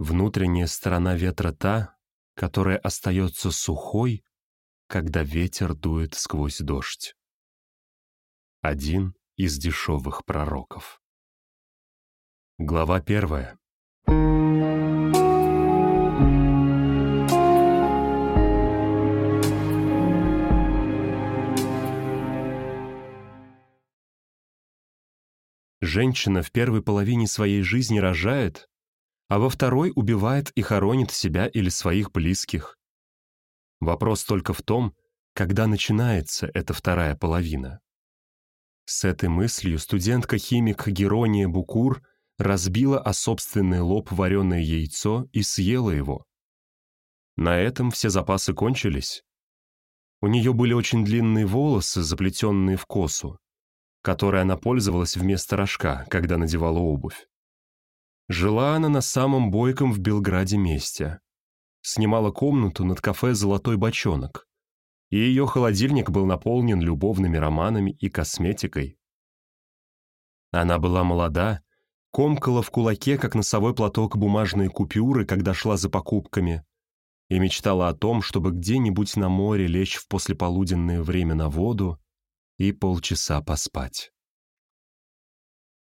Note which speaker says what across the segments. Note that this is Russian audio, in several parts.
Speaker 1: Внутренняя сторона ветра та, которая остается сухой, когда ветер дует сквозь дождь. Один из дешевых пророков. Глава первая. Женщина в первой половине своей жизни рожает, а во второй убивает и хоронит себя или своих близких. Вопрос только в том, когда начинается эта вторая половина. С этой мыслью студентка-химик Герония Букур разбила о собственный лоб вареное яйцо и съела его. На этом все запасы кончились. У нее были очень длинные волосы, заплетенные в косу которой она пользовалась вместо рожка, когда надевала обувь. Жила она на самом бойком в Белграде месте. Снимала комнату над кафе «Золотой бочонок», и ее холодильник был наполнен любовными романами и косметикой. Она была молода, комкала в кулаке, как носовой платок, бумажные купюры, когда шла за покупками, и мечтала о том, чтобы где-нибудь на море лечь в послеполуденное время на воду и полчаса поспать.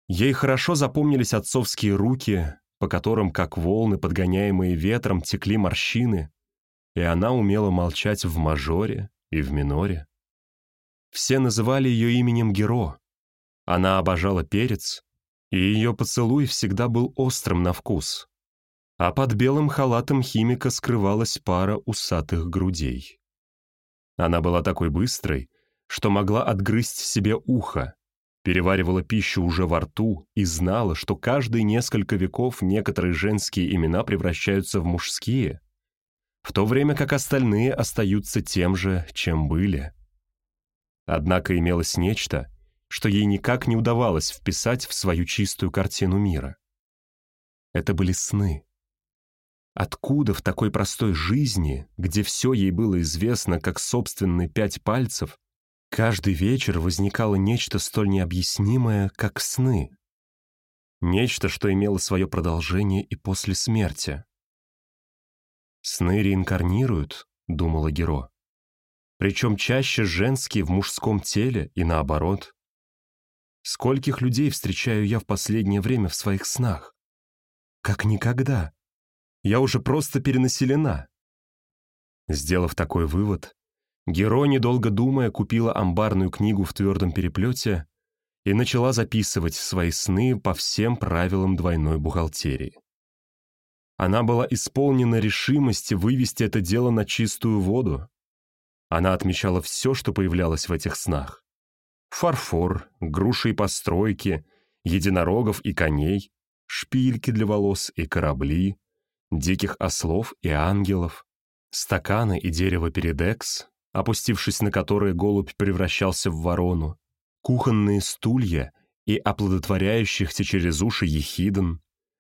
Speaker 1: Ей хорошо запомнились отцовские руки, по которым, как волны, подгоняемые ветром, текли морщины, и она умела молчать в мажоре и в миноре. Все называли ее именем Геро. Она обожала перец, и ее поцелуй всегда был острым на вкус. А под белым халатом химика скрывалась пара усатых грудей. Она была такой быстрой, что могла отгрызть себе ухо, переваривала пищу уже во рту и знала, что каждые несколько веков некоторые женские имена превращаются в мужские, в то время как остальные остаются тем же, чем были. Однако имелось нечто, что ей никак не удавалось вписать в свою чистую картину мира. Это были сны. Откуда в такой простой жизни, где все ей было известно как собственные пять пальцев, Каждый вечер возникало нечто столь необъяснимое, как сны. Нечто, что имело свое продолжение и после смерти. «Сны реинкарнируют», — думала Геро. «Причем чаще женские в мужском теле и наоборот. Скольких людей встречаю я в последнее время в своих снах? Как никогда. Я уже просто перенаселена». Сделав такой вывод, Геро, недолго думая, купила амбарную книгу в твердом переплете и начала записывать свои сны по всем правилам двойной бухгалтерии. Она была исполнена решимости вывести это дело на чистую воду. Она отмечала все, что появлялось в этих снах. Фарфор, груши и постройки, единорогов и коней, шпильки для волос и корабли, диких ослов и ангелов, стаканы и дерево передекс, опустившись на которые голубь превращался в ворону, кухонные стулья и оплодотворяющихся через уши ехидн,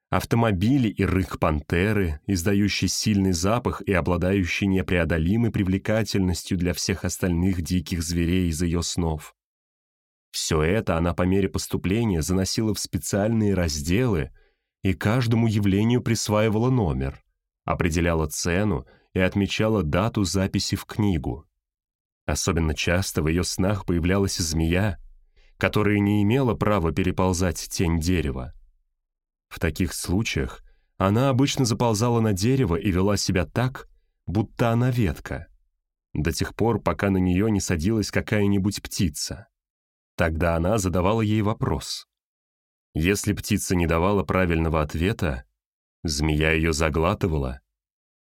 Speaker 1: автомобили и рык пантеры, издающий сильный запах и обладающий непреодолимой привлекательностью для всех остальных диких зверей из ее снов. Все это она по мере поступления заносила в специальные разделы и каждому явлению присваивала номер, определяла цену и отмечала дату записи в книгу. Особенно часто в ее снах появлялась змея, которая не имела права переползать тень дерева. В таких случаях она обычно заползала на дерево и вела себя так, будто она ветка, до тех пор, пока на нее не садилась какая-нибудь птица. Тогда она задавала ей вопрос. Если птица не давала правильного ответа, змея ее заглатывала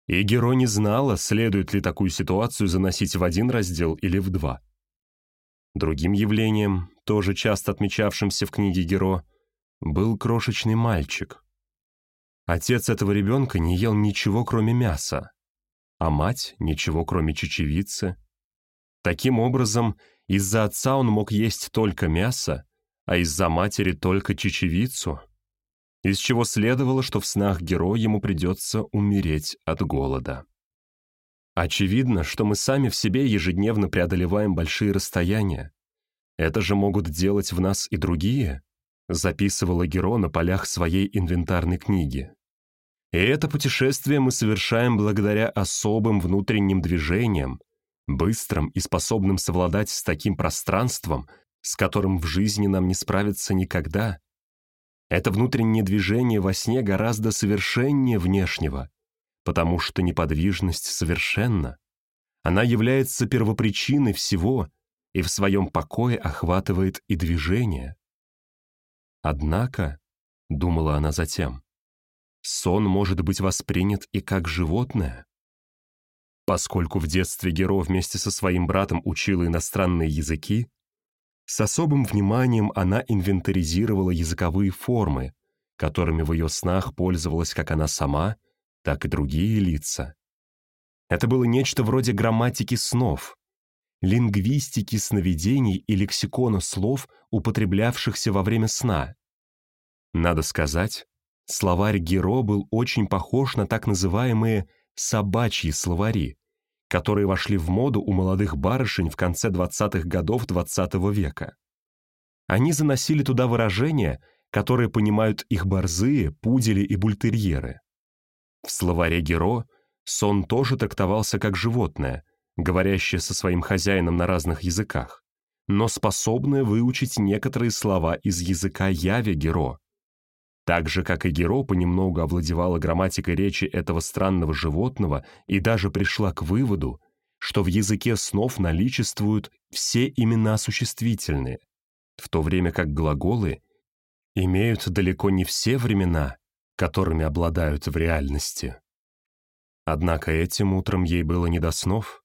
Speaker 1: и Геро не знала, следует ли такую ситуацию заносить в один раздел или в два. Другим явлением, тоже часто отмечавшимся в книге Геро, был крошечный мальчик. Отец этого ребенка не ел ничего, кроме мяса, а мать — ничего, кроме чечевицы. Таким образом, из-за отца он мог есть только мясо, а из-за матери только чечевицу — из чего следовало, что в снах героя ему придется умереть от голода. Очевидно, что мы сами в себе ежедневно преодолеваем большие расстояния. Это же могут делать в нас и другие, записывала Геро на полях своей инвентарной книги. И это путешествие мы совершаем благодаря особым внутренним движениям, быстрым и способным совладать с таким пространством, с которым в жизни нам не справиться никогда. Это внутреннее движение во сне гораздо совершеннее внешнего, потому что неподвижность совершенна. Она является первопричиной всего и в своем покое охватывает и движение. Однако, — думала она затем, — сон может быть воспринят и как животное. Поскольку в детстве Геро вместе со своим братом учила иностранные языки, с особым вниманием она инвентаризировала языковые формы, которыми в ее снах пользовалась как она сама, так и другие лица. Это было нечто вроде грамматики снов, лингвистики сновидений и лексикона слов, употреблявшихся во время сна. Надо сказать, словарь Геро был очень похож на так называемые «собачьи словари», которые вошли в моду у молодых барышень в конце 20-х годов XX -го века. Они заносили туда выражения, которые понимают их борзые, пудели и бультерьеры. В словаре Геро сон тоже трактовался как животное, говорящее со своим хозяином на разных языках, но способное выучить некоторые слова из языка Яви Геро. Так же, как и Геро понемногу овладевала грамматикой речи этого странного животного и даже пришла к выводу, что в языке снов наличествуют все имена существительные, в то время как глаголы имеют далеко не все времена, которыми обладают в реальности. Однако этим утром ей было не до снов.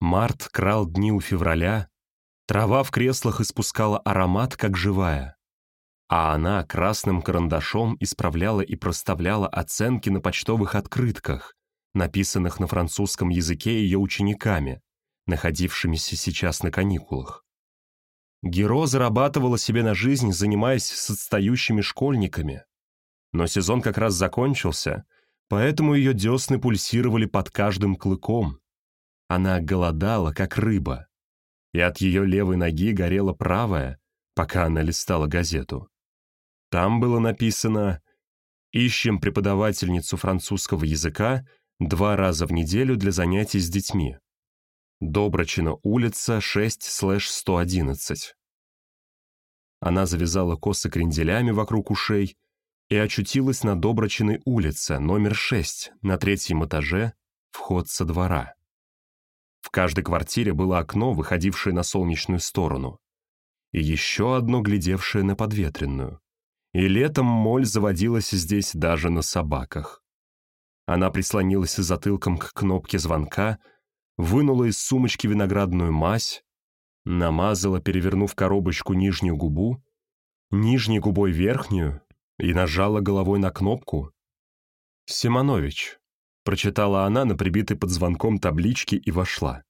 Speaker 1: Март крал дни у февраля, трава в креслах испускала аромат, как живая, а она красным карандашом исправляла и проставляла оценки на почтовых открытках, написанных на французском языке ее учениками, находившимися сейчас на каникулах. Геро зарабатывала себе на жизнь, занимаясь с отстающими школьниками. Но сезон как раз закончился, поэтому ее десны пульсировали под каждым клыком. Она голодала, как рыба, и от ее левой ноги горела правая, пока она листала газету. Там было написано «Ищем преподавательницу французского языка два раза в неделю для занятий с детьми. Доброчина улица, 6-111». Она завязала косы кренделями вокруг ушей и очутилась на Доброчиной улице, номер 6, на третьем этаже, вход со двора. В каждой квартире было окно, выходившее на солнечную сторону, и еще одно, глядевшее на подветренную. И летом моль заводилась здесь даже на собаках. Она прислонилась затылком к кнопке звонка, вынула из сумочки виноградную мазь, намазала, перевернув коробочку нижнюю губу, нижней губой верхнюю и нажала головой на кнопку. «Симонович», — прочитала она на прибитой под звонком табличке и вошла.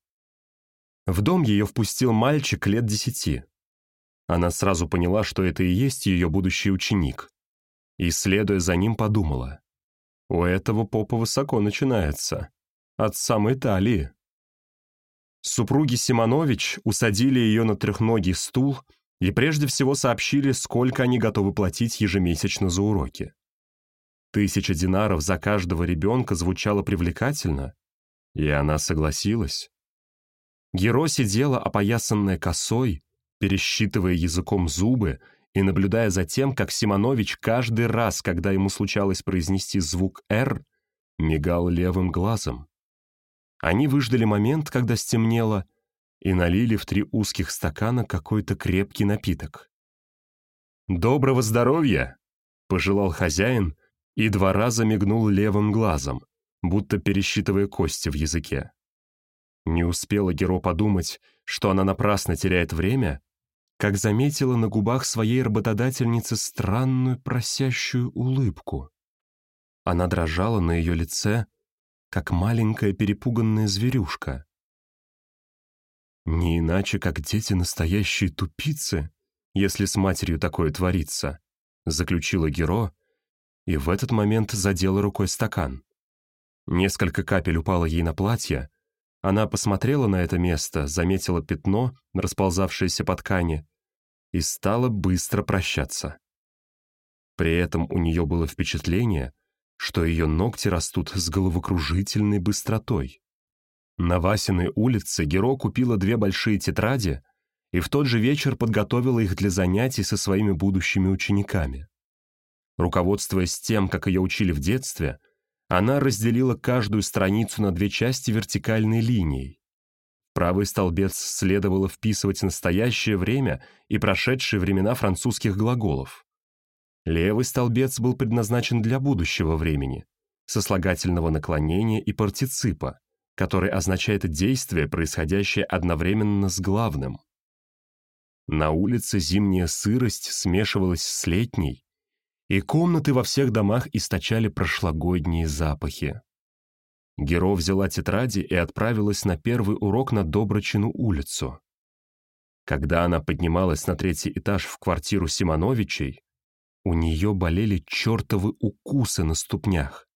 Speaker 1: В дом ее впустил мальчик лет десяти. Она сразу поняла, что это и есть ее будущий ученик. И, следуя за ним, подумала. У этого попа высоко начинается. От самой талии. Супруги Симонович усадили ее на трехногий стул и прежде всего сообщили, сколько они готовы платить ежемесячно за уроки. Тысяча динаров за каждого ребенка звучало привлекательно, и она согласилась. Геро сидела, опоясанная косой, пересчитывая языком зубы и наблюдая за тем, как Симонович каждый раз, когда ему случалось произнести звук «Р», мигал левым глазом. Они выждали момент, когда стемнело, и налили в три узких стакана какой-то крепкий напиток. «Доброго здоровья!» — пожелал хозяин, и два раза мигнул левым глазом, будто пересчитывая кости в языке. Не успела Геро подумать, что она напрасно теряет время, как заметила на губах своей работодательницы странную просящую улыбку. Она дрожала на ее лице, как маленькая перепуганная зверюшка. Не иначе, как дети настоящие тупицы, если с матерью такое творится, заключила Геро, и в этот момент задела рукой стакан. Несколько капель упало ей на платье, она посмотрела на это место, заметила пятно, расползавшееся по ткани, и стала быстро прощаться. При этом у нее было впечатление, что ее ногти растут с головокружительной быстротой. На Васиной улице Геро купила две большие тетради и в тот же вечер подготовила их для занятий со своими будущими учениками. Руководствуясь тем, как ее учили в детстве, она разделила каждую страницу на две части вертикальной линией. Правый столбец следовало вписывать настоящее время и прошедшие времена французских глаголов. Левый столбец был предназначен для будущего времени, сослагательного наклонения и партиципа, который означает действие, происходящее одновременно с главным. На улице зимняя сырость смешивалась с летней, и комнаты во всех домах источали прошлогодние запахи. Геро взяла тетради и отправилась на первый урок на Доброчину улицу. Когда она поднималась на третий этаж в квартиру Симоновичей, у нее болели чертовы укусы на ступнях.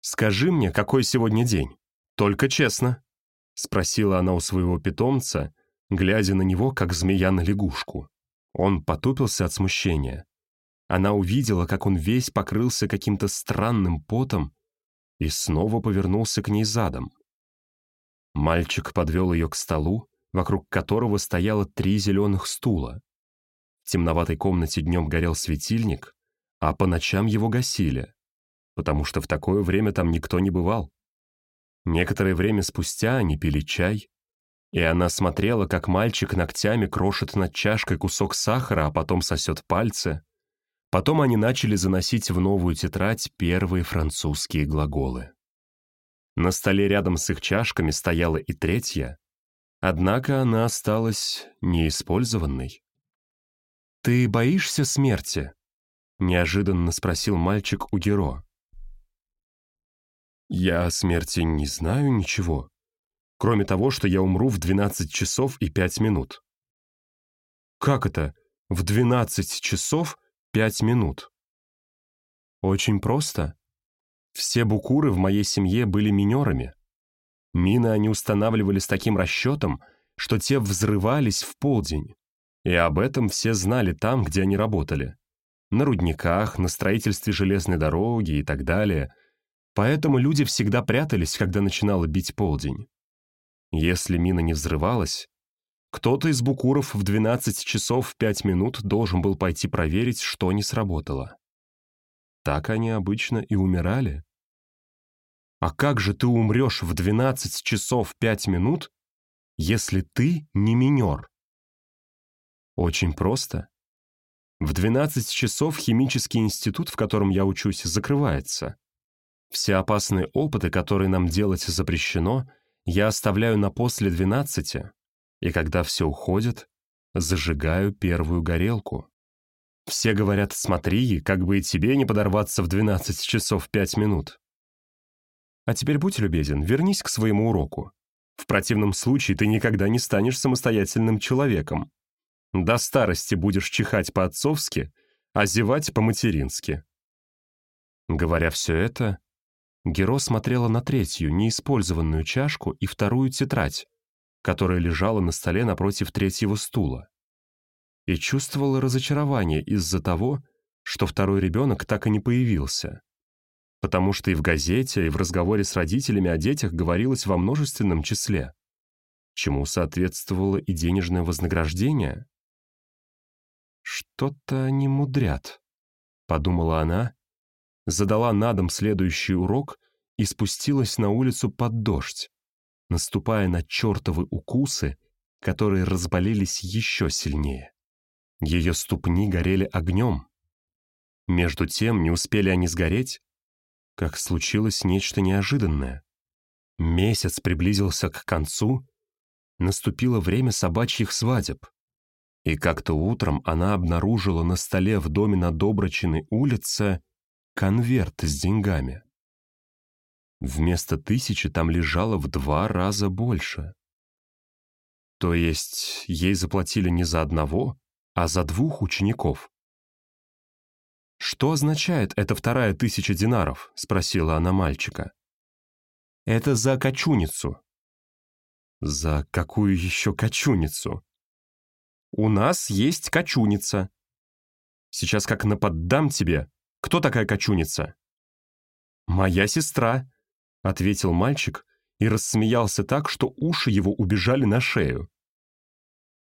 Speaker 1: «Скажи мне, какой сегодня день? Только честно», — спросила она у своего питомца, глядя на него, как змея на лягушку. Он потупился от смущения. Она увидела, как он весь покрылся каким-то странным потом и снова повернулся к ней задом. Мальчик подвел ее к столу, вокруг которого стояло три зеленых стула. В темноватой комнате днем горел светильник, а по ночам его гасили, потому что в такое время там никто не бывал. Некоторое время спустя они пили чай, и она смотрела, как мальчик ногтями крошит над чашкой кусок сахара, а потом сосет пальцы. Потом они начали заносить в новую тетрадь первые французские глаголы. На столе рядом с их чашками стояла и третья, однако она осталась неиспользованной. «Ты боишься смерти?» — неожиданно спросил мальчик у Геро. «Я о смерти не знаю ничего, кроме того, что я умру в 12 часов и 5 минут». «Как это? В 12 часов 5 минут?» «Очень просто. Все букуры в моей семье были минерами. Мины они устанавливали с таким расчетом, что те взрывались в полдень. И об этом все знали там, где они работали. На рудниках, на строительстве железной дороги и так далее – Поэтому люди всегда прятались, когда начинало бить полдень. Если мина не взрывалась, кто-то из букуров в 12 часов 5 минут должен был пойти проверить, что не сработало. Так они обычно и умирали. А как же ты умрешь в 12 часов 5 минут, если ты не минер? Очень просто. В 12 часов химический институт, в котором я учусь, закрывается. Все опасные опыты, которые нам делать запрещено, я оставляю на после двенадцати, и когда все уходит, зажигаю первую горелку. Все говорят, смотри, как бы и тебе не подорваться в 12 часов 5 минут. А теперь будь любезен, вернись к своему уроку. В противном случае ты никогда не станешь самостоятельным человеком. До старости будешь чихать по-отцовски, а зевать по-матерински. Говоря все это, Геро смотрела на третью, неиспользованную чашку и вторую тетрадь, которая лежала на столе напротив третьего стула. И чувствовала разочарование из-за того, что второй ребенок так и не появился. Потому что и в газете, и в разговоре с родителями о детях говорилось во множественном числе, чему соответствовало и денежное вознаграждение. «Что-то они мудрят», — подумала она, задала на дом следующий урок и спустилась на улицу под дождь, наступая на чертовы укусы, которые разболелись еще сильнее. Ее ступни горели огнем. Между тем не успели они сгореть, как случилось нечто неожиданное. Месяц приблизился к концу, наступило время собачьих свадеб. И как-то утром она обнаружила на столе в доме на Доброчиной улице конверт с деньгами. Вместо тысячи там лежало в два раза больше. То есть ей заплатили не за одного, а за двух учеников. «Что означает эта вторая тысяча динаров?» — спросила она мальчика. «Это за кочуницу». «За какую еще кочуницу?» «У нас есть кочуница. Сейчас как наподдам тебе, кто такая кочуница? «Моя сестра», — ответил мальчик и рассмеялся так, что уши его убежали на шею.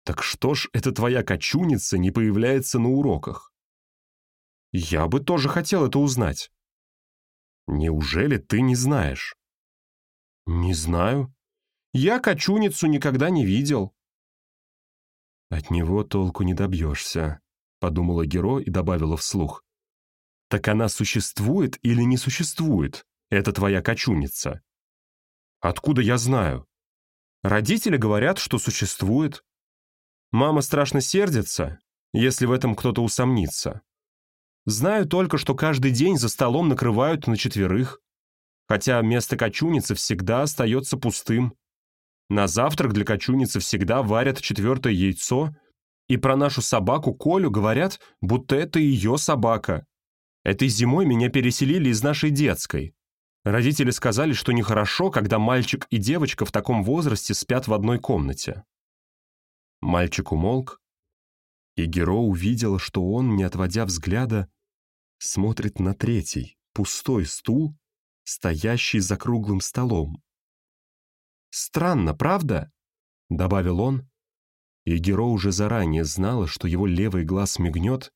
Speaker 1: «Так что ж эта твоя кочуница не появляется на уроках?» «Я бы тоже хотел это узнать». «Неужели ты не знаешь?» «Не знаю. Я кочуницу никогда не видел». «От него толку не добьешься», — подумала Геро и добавила вслух. «Так она существует или не существует, Это твоя кочуница?» «Откуда я знаю?» «Родители говорят, что существует. Мама страшно сердится, если в этом кто-то усомнится. Знаю только, что каждый день за столом накрывают на четверых, хотя место кочуницы всегда остается пустым. На завтрак для кочуницы всегда варят четвертое яйцо, и про нашу собаку Колю говорят, будто это ее собака. Этой зимой меня переселили из нашей детской. Родители сказали, что нехорошо, когда мальчик и девочка в таком возрасте спят в одной комнате. Мальчик умолк, и Геро увидела, что он, не отводя взгляда, смотрит на третий, пустой стул, стоящий за круглым столом. «Странно, правда?» — добавил он, и Геро уже заранее знала, что его левый глаз мигнет,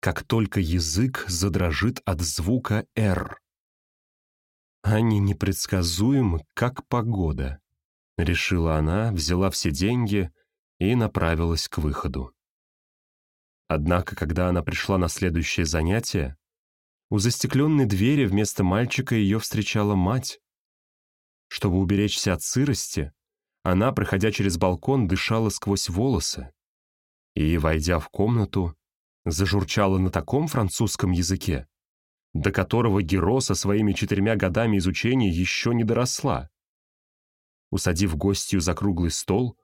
Speaker 1: как только язык задрожит от звука «Р». «Они непредсказуемы, как погода», — решила она, взяла все деньги и направилась к выходу. Однако, когда она пришла на следующее занятие, у застекленной двери вместо мальчика ее встречала мать. Чтобы уберечься от сырости, она, проходя через балкон, дышала сквозь волосы и, войдя в комнату, зажурчала на таком французском языке, до которого Геро со своими четырьмя годами изучения еще не доросла. Усадив гостью за круглый стол,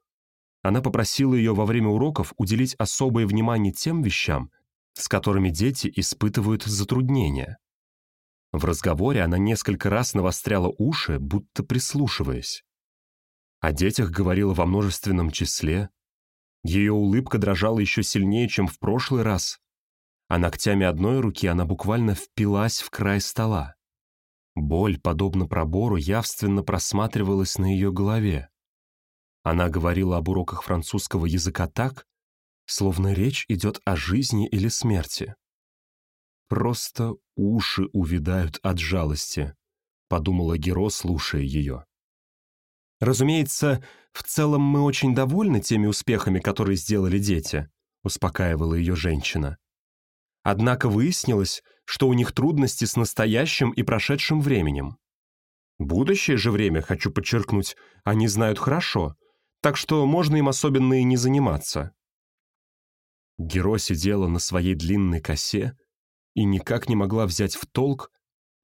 Speaker 1: она попросила ее во время уроков уделить особое внимание тем вещам, с которыми дети испытывают затруднения. В разговоре она несколько раз навостряла уши, будто прислушиваясь. О детях говорила во множественном числе. Ее улыбка дрожала еще сильнее, чем в прошлый раз, а ногтями одной руки она буквально впилась в край стола. Боль, подобно пробору, явственно просматривалась на ее голове. Она говорила об уроках французского языка так, словно речь идет о жизни или смерти. «Просто уши увядают от жалости», — подумала Геро, слушая ее. «Разумеется, в целом мы очень довольны теми успехами, которые сделали дети», — успокаивала ее женщина. Однако выяснилось, что у них трудности с настоящим и прошедшим временем. Будущее же время, хочу подчеркнуть, они знают хорошо, так что можно им особенно и не заниматься. Геро сидела на своей длинной косе и никак не могла взять в толк,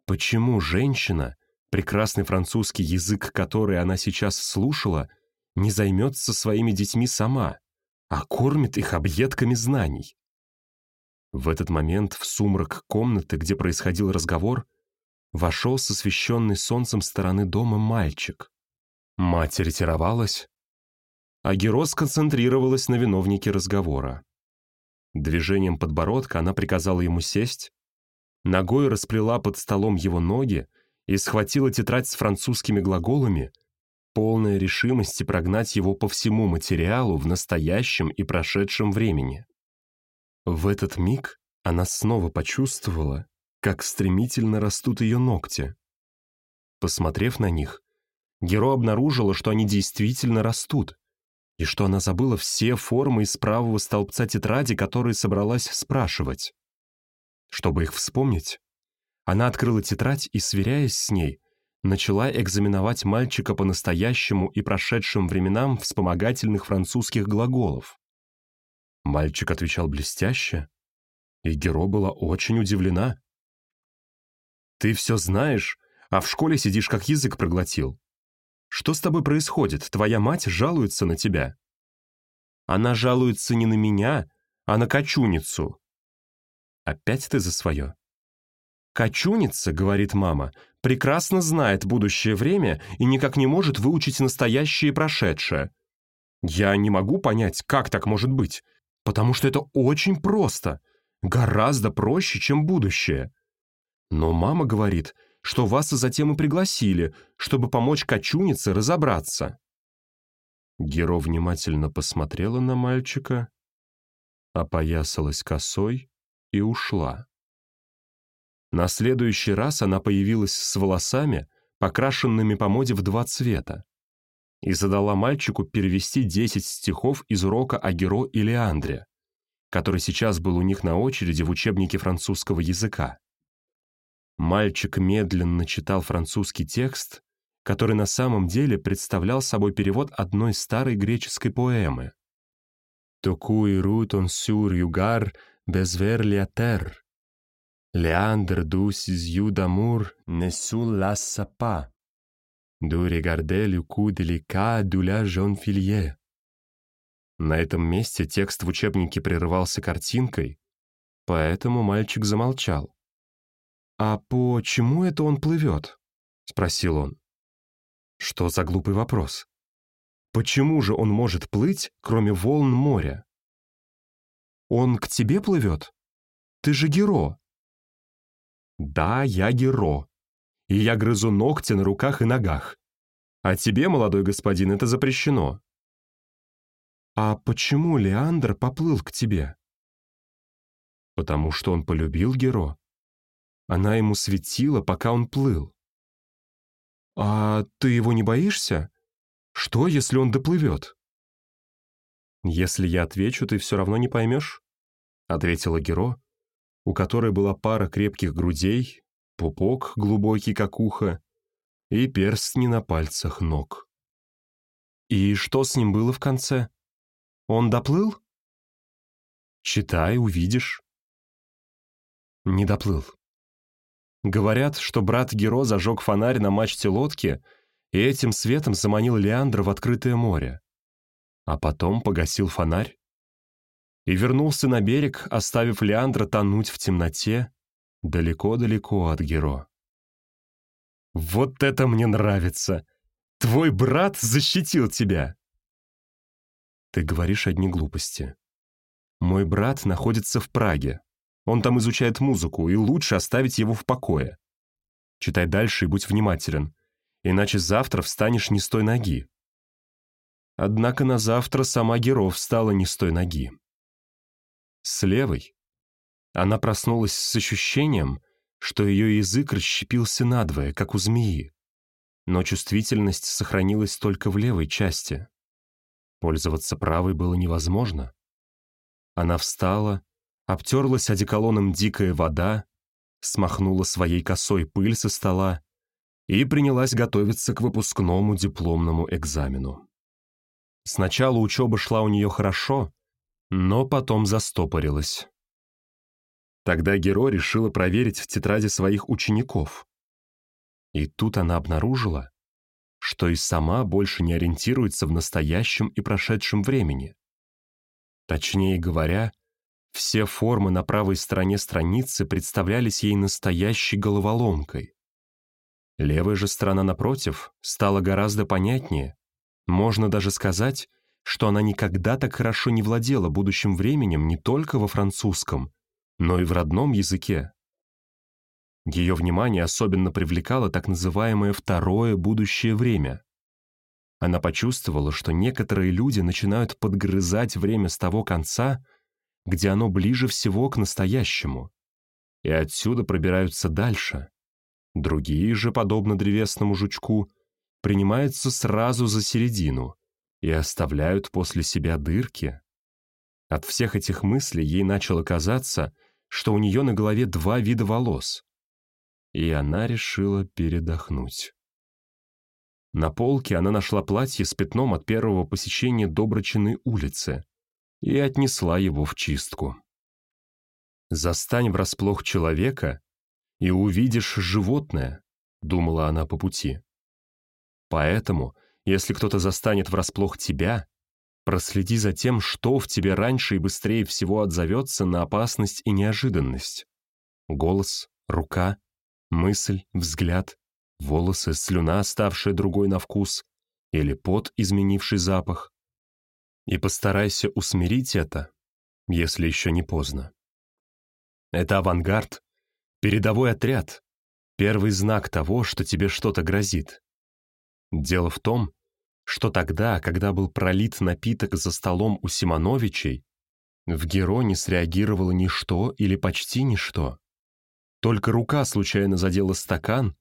Speaker 1: почему женщина, прекрасный французский язык, который она сейчас слушала, не займется своими детьми сама, а кормит их объедками знаний. В этот момент в сумрак комнаты, где происходил разговор, вошел с освещенной солнцем стороны дома мальчик. Мать ретировалась, а Геро сконцентрировалась на виновнике разговора. Движением подбородка она приказала ему сесть, ногой расплела под столом его ноги и схватила тетрадь с французскими глаголами, полная решимости прогнать его по всему материалу в настоящем и прошедшем времени. В этот миг она снова почувствовала, как стремительно растут ее ногти. Посмотрев на них, Геро обнаружила, что они действительно растут и что она забыла все формы из правого столбца тетради, которые собралась спрашивать. Чтобы их вспомнить, она открыла тетрадь и, сверяясь с ней, начала экзаменовать мальчика по настоящему и прошедшим временам вспомогательных французских глаголов. Мальчик отвечал блестяще, и Геро была очень удивлена. «Ты все знаешь, а в школе сидишь как язык проглотил. Что с тобой происходит? Твоя мать жалуется на тебя». «Она жалуется не на меня, а на кочуницу». «Опять ты за свое?» «Кочуница, — говорит мама, — прекрасно знает будущее время и никак не может выучить настоящее и прошедшее. Я не могу понять, как так может быть, потому что это очень просто, гораздо проще, чем будущее. Но мама говорит, что вас затем и пригласили, чтобы помочь кочунице разобраться». Геро внимательно посмотрела на мальчика, опоясалась косой и ушла. На следующий раз она появилась с волосами, покрашенными по моде в два цвета, и задала мальчику перевести 10 стихов из урока о Геро и Леандре, который сейчас был у них на очереди в учебнике французского языка. Мальчик медленно читал французский текст, который на самом деле представлял собой перевод одной старой греческой поэмы. «Токуй рут он сюр югар без вер лиатер, Леандр дус из ю дамур не ду регарде люку делика дуля жон филье». На этом месте текст в учебнике прерывался картинкой, поэтому мальчик замолчал. «А почему это он плывет?» — спросил он. Что за глупый вопрос? Почему же он может плыть, кроме волн моря? Он к тебе плывет? Ты же Геро. Да, я Геро. И я грызу ногти на руках и ногах. А тебе, молодой господин, это запрещено. А почему Леандр поплыл к тебе? Потому что он полюбил Геро. Она ему светила, пока он плыл. «А ты его не боишься? Что, если он доплывет?» «Если я отвечу, ты все равно не поймешь», — ответила Геро, у которой была пара крепких грудей, пупок глубокий, как ухо, и перстни на пальцах ног. «И что с ним было в конце? Он доплыл?» «Читай, увидишь». Не доплыл. Говорят, что брат Геро зажег фонарь на мачте лодки и этим светом заманил Леандра в открытое море. А потом погасил фонарь и вернулся на берег, оставив Леандра тонуть в темноте далеко-далеко от Геро. «Вот это мне нравится! Твой брат защитил тебя!» «Ты говоришь одни глупости. Мой брат находится в Праге, он там изучает музыку, и лучше оставить его в покое. Читай дальше и будь внимателен, иначе завтра встанешь не с той ноги. Однако на завтра сама Геров встала не с той ноги. С левой. Она проснулась с ощущением, что ее язык расщепился надвое, как у змеи. Но чувствительность сохранилась только в левой части. Пользоваться правой было невозможно. Она встала обтерлась одеколоном дикая вода, смахнула своей косой пыль со стола и принялась готовиться к выпускному дипломному экзамену. Сначала учеба шла у нее хорошо, но потом застопорилась. Тогда Геро решила проверить в тетради своих учеников. И тут она обнаружила, что и сама больше не ориентируется в настоящем и прошедшем времени. Точнее говоря, все формы на правой стороне страницы представлялись ей настоящей головоломкой. Левая же сторона, напротив, стала гораздо понятнее. Можно даже сказать, что она никогда так хорошо не владела будущим временем не только во французском, но и в родном языке. Ее внимание особенно привлекало так называемое «второе будущее время». Она почувствовала, что некоторые люди начинают подгрызать время с того конца, где оно ближе всего к настоящему, и отсюда пробираются дальше. Другие же, подобно древесному жучку, принимаются сразу за середину и оставляют после себя дырки. От всех этих мыслей ей начало казаться, что у нее на голове два вида волос, и она решила передохнуть. На полке она нашла платье с пятном от первого посещения Доброчиной улицы, и отнесла его в чистку. «Застань врасплох человека, и увидишь животное», — думала она по пути. «Поэтому, если кто-то застанет врасплох тебя, проследи за тем, что в тебе раньше и быстрее всего отзовется на опасность и неожиданность. Голос, рука, мысль, взгляд, волосы, слюна, ставшая другой на вкус, или пот, изменивший запах, и постарайся усмирить это, если еще не поздно. Это авангард, передовой отряд, Первый знак того, что тебе что-то грозит. Дело в том, что тогда, когда был пролит напиток за столом у Симоновичей, в Геро не среагировало ничто или почти ничто. Только рука случайно задела стакан,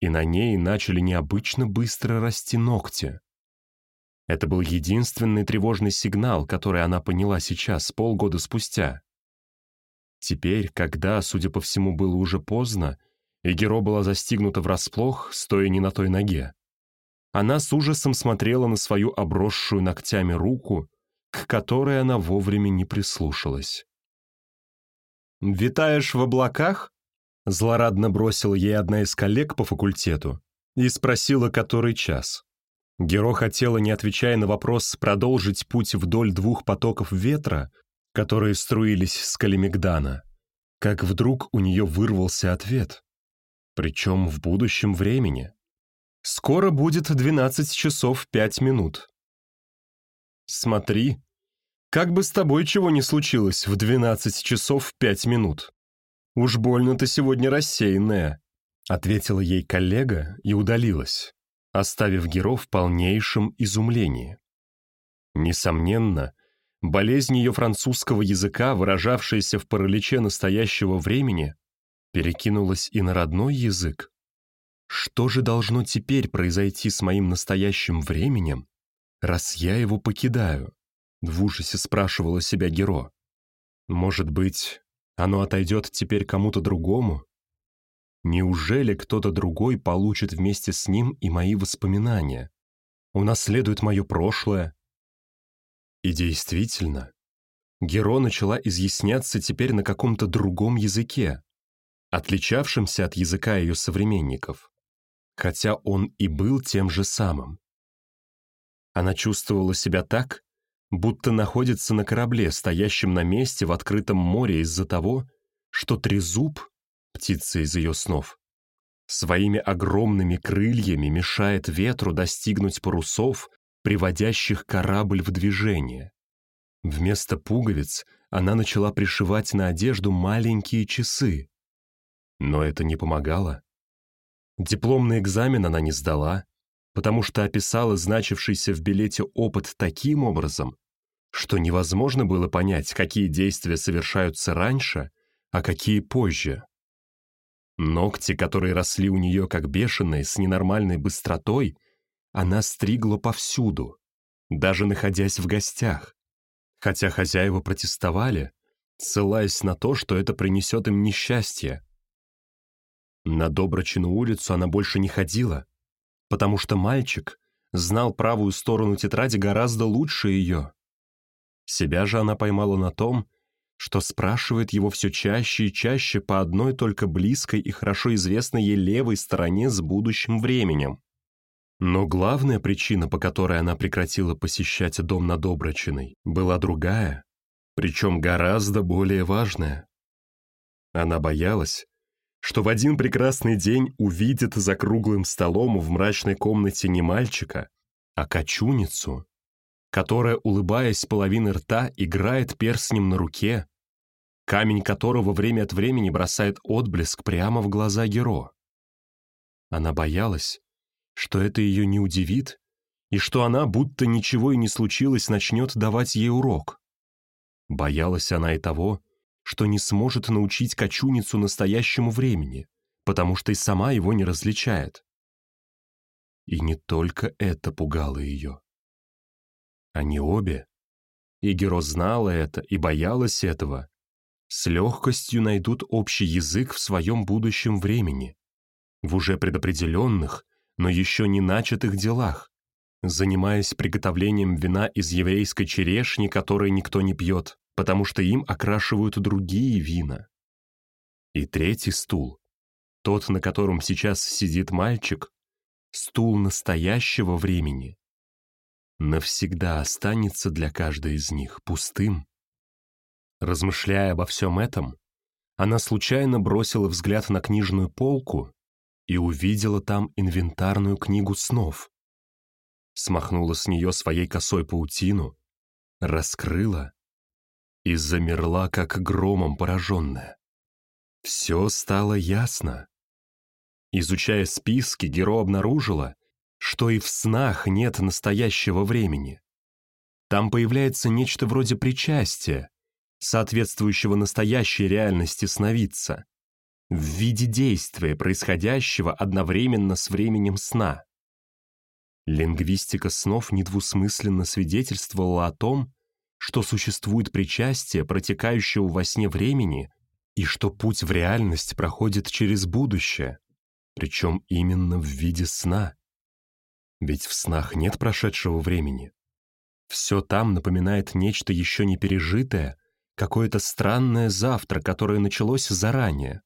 Speaker 1: и на ней начали необычно быстро расти ногти. Это был единственный тревожный сигнал, который она поняла сейчас, полгода спустя. Теперь, когда, судя по всему, было уже поздно, и Геро была застигнута врасплох, стоя не на той ноге, она с ужасом смотрела на свою обросшую ногтями руку, к которой она вовремя не прислушалась. «Витаешь в облаках?» — злорадно бросила ей одна из коллег по факультету и спросила, который час. Геро хотела, не отвечая на вопрос, продолжить путь вдоль двух потоков ветра, которые струились с Калимигдана, как вдруг у нее вырвался ответ. Причем в будущем времени. «Скоро будет 12 часов 5 минут». «Смотри, как бы с тобой чего ни случилось в 12 часов 5 минут. Уж больно ты сегодня рассеянная», — ответила ей коллега и удалилась оставив Геро в полнейшем изумлении. Несомненно, болезнь ее французского языка, выражавшаяся в параличе настоящего времени, перекинулась и на родной язык. Что же должно теперь произойти с моим настоящим временем, раз я его покидаю? В ужасе спрашивала себя Геро. Может быть, оно отойдет теперь кому-то другому? Неужели кто-то другой получит вместе с ним и мои воспоминания? Унаследует мое прошлое? И действительно, Геро начала изъясняться теперь на каком-то другом языке, отличавшемся от языка ее современников, хотя он и был тем же самым. Она чувствовала себя так, будто находится на корабле, стоящем на месте в открытом море из-за того, что трезуб птица из ее снов, своими огромными крыльями мешает ветру достигнуть парусов, приводящих корабль в движение. Вместо пуговиц она начала пришивать на одежду маленькие часы. Но это не помогало. Дипломный экзамен она не сдала, потому что описала значившийся в билете опыт таким образом, что невозможно было понять, какие действия совершаются раньше, а какие позже. Ногти, которые росли у нее как бешеные, с ненормальной быстротой, она стригла повсюду, даже находясь в гостях. Хотя хозяева протестовали, ссылаясь на то, что это принесет им несчастье. На Доброчину улицу она больше не ходила, потому что мальчик знал правую сторону тетради гораздо лучше ее. Себя же она поймала на том, что спрашивает его все чаще и чаще по одной только близкой и хорошо известной ей левой стороне с будущим временем. Но главная причина, по которой она прекратила посещать дом на Доброчиной, была другая, причем гораздо более важная. Она боялась, что в один прекрасный день увидит за круглым столом в мрачной комнате не мальчика, а кочуницу, которая, улыбаясь половиной рта, играет перстнем на руке, камень которого время от времени бросает отблеск прямо в глаза Геро. Она боялась, что это ее не удивит, и что она, будто ничего и не случилось, начнет давать ей урок. Боялась она и того, что не сможет научить кочуницу настоящему времени, потому что и сама его не различает. И не только это пугало ее. Они обе, и Геро знала это и боялась этого, с легкостью найдут общий язык в своем будущем времени, в уже предопределенных, но еще не начатых делах, занимаясь приготовлением вина из еврейской черешни, которой никто не пьет, потому что им окрашивают другие вина. И третий стул, тот, на котором сейчас сидит мальчик, стул настоящего времени, навсегда останется для каждой из них пустым Размышляя обо всем этом, она случайно бросила взгляд на книжную полку и увидела там инвентарную книгу снов. Смахнула с нее своей косой паутину, раскрыла и замерла, как громом пораженная. Все стало ясно. Изучая списки, Геро обнаружила, что и в снах нет настоящего времени. Там появляется нечто вроде причастия, соответствующего настоящей реальности сновидца, в виде действия, происходящего одновременно с временем сна. Лингвистика снов недвусмысленно свидетельствовала о том, что существует причастие протекающего во сне времени и что путь в реальность проходит через будущее, причем именно в виде сна. Ведь в снах нет прошедшего времени. Все там напоминает нечто еще не пережитое, какое-то странное завтра, которое началось заранее.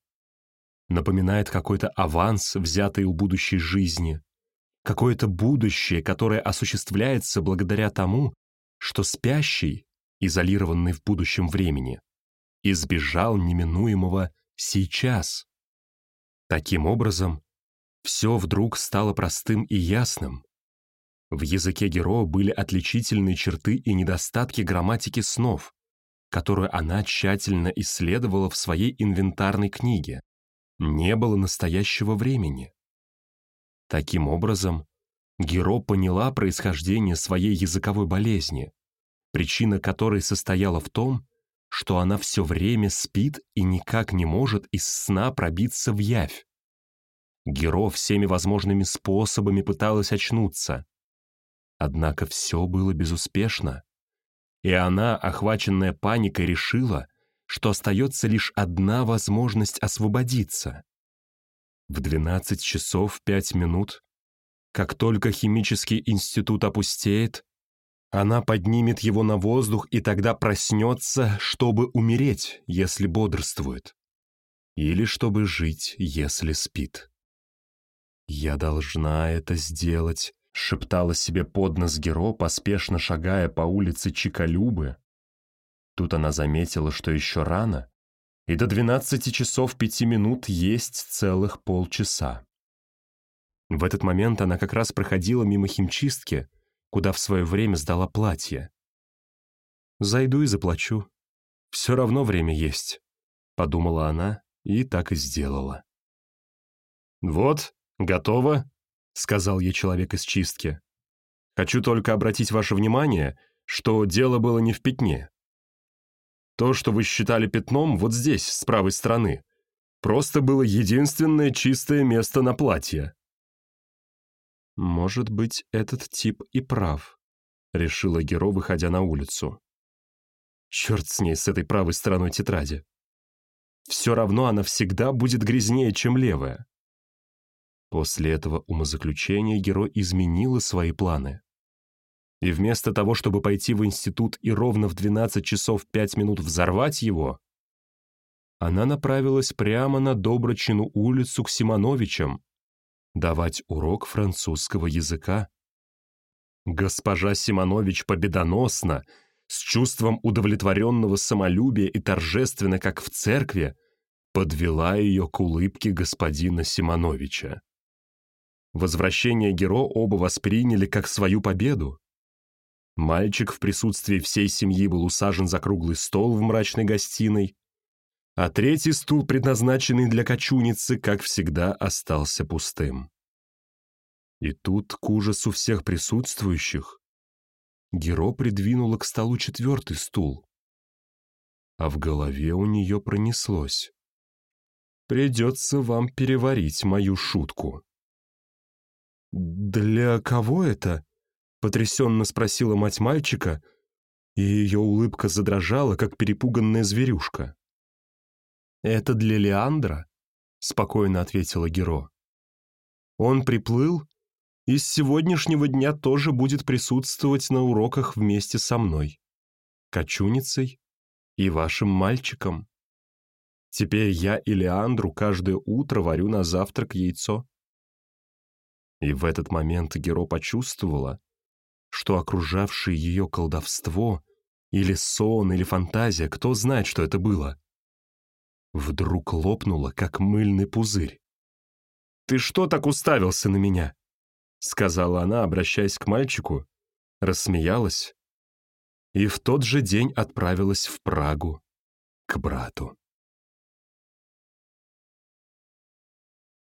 Speaker 1: Напоминает какой-то аванс, взятый у будущей жизни, какое-то будущее, которое осуществляется благодаря тому, что спящий, изолированный в будущем времени, избежал неминуемого сейчас. Таким образом, все вдруг стало простым и ясным. В языке Геро были отличительные черты и недостатки грамматики снов, которую она тщательно исследовала в своей инвентарной книге. Не было настоящего времени. Таким образом, Геро поняла происхождение своей языковой болезни, причина которой состояла в том, что она все время спит и никак не может из сна пробиться в явь. Геро всеми возможными способами пыталась очнуться. Однако все было безуспешно, и она, охваченная паникой, решила, что остается лишь одна возможность освободиться. В 12 часов 5 минут, как только химический институт опустеет, она поднимет его на воздух и тогда проснется, чтобы умереть, если бодрствует, или чтобы жить, если спит. «Я должна это сделать», — шептала себе под нос Геро, поспешно шагая по улице Чикалюбы. Тут она заметила, что еще рано, и до двенадцати часов пяти минут есть целых полчаса. В этот момент она как раз проходила мимо химчистки, куда в свое время сдала платье. «Зайду и заплачу. Все равно время есть», — подумала она и так и сделала. «Вот, готово», — сказал ей человек из чистки. «Хочу только обратить ваше внимание, что дело было не в пятне. То, что вы считали пятном, вот здесь, с правой стороны, просто было единственное чистое место на платье. «Может быть, этот тип и прав», — решила Геро, выходя на улицу. Черт с ней, с этой правой стороной тетради. Все равно она всегда будет грязнее, чем левая. После этого умозаключения Геро изменила свои планы. И вместо того, чтобы пойти в институт и ровно в 12 часов 5 минут взорвать его, она направилась прямо на Доброчину улицу к Симоновичам давать урок французского языка. Госпожа Симонович победоносно, с чувством удовлетворенного самолюбия и торжественно, как в церкви, подвела ее к улыбке господина Симоновича. Возвращение Геро оба восприняли как свою победу. Мальчик в присутствии всей семьи был усажен за круглый стол в мрачной гостиной, а третий стул, предназначенный для кочуницы, как всегда, остался пустым. И тут, к ужасу всех присутствующих, Геро придвинула к столу четвертый стул, а в голове у нее пронеслось. «Придется вам переварить мою шутку». «Для кого это?» Потрясенно спросила мать мальчика, и ее улыбка задрожала, как перепуганная зверюшка. «Это для Леандра?» — спокойно ответила Геро. «Он приплыл и с сегодняшнего дня тоже будет присутствовать на уроках вместе со мной, кочуницей и вашим мальчиком. Теперь я и Леандру каждое утро варю на завтрак яйцо». И в этот момент Геро почувствовала, что окружавшее ее колдовство, или сон, или фантазия, кто знает, что это было, вдруг лопнуло, как мыльный пузырь. «Ты что так уставился на меня?» — сказала она, обращаясь к мальчику, рассмеялась и в тот же день отправилась в Прагу к брату.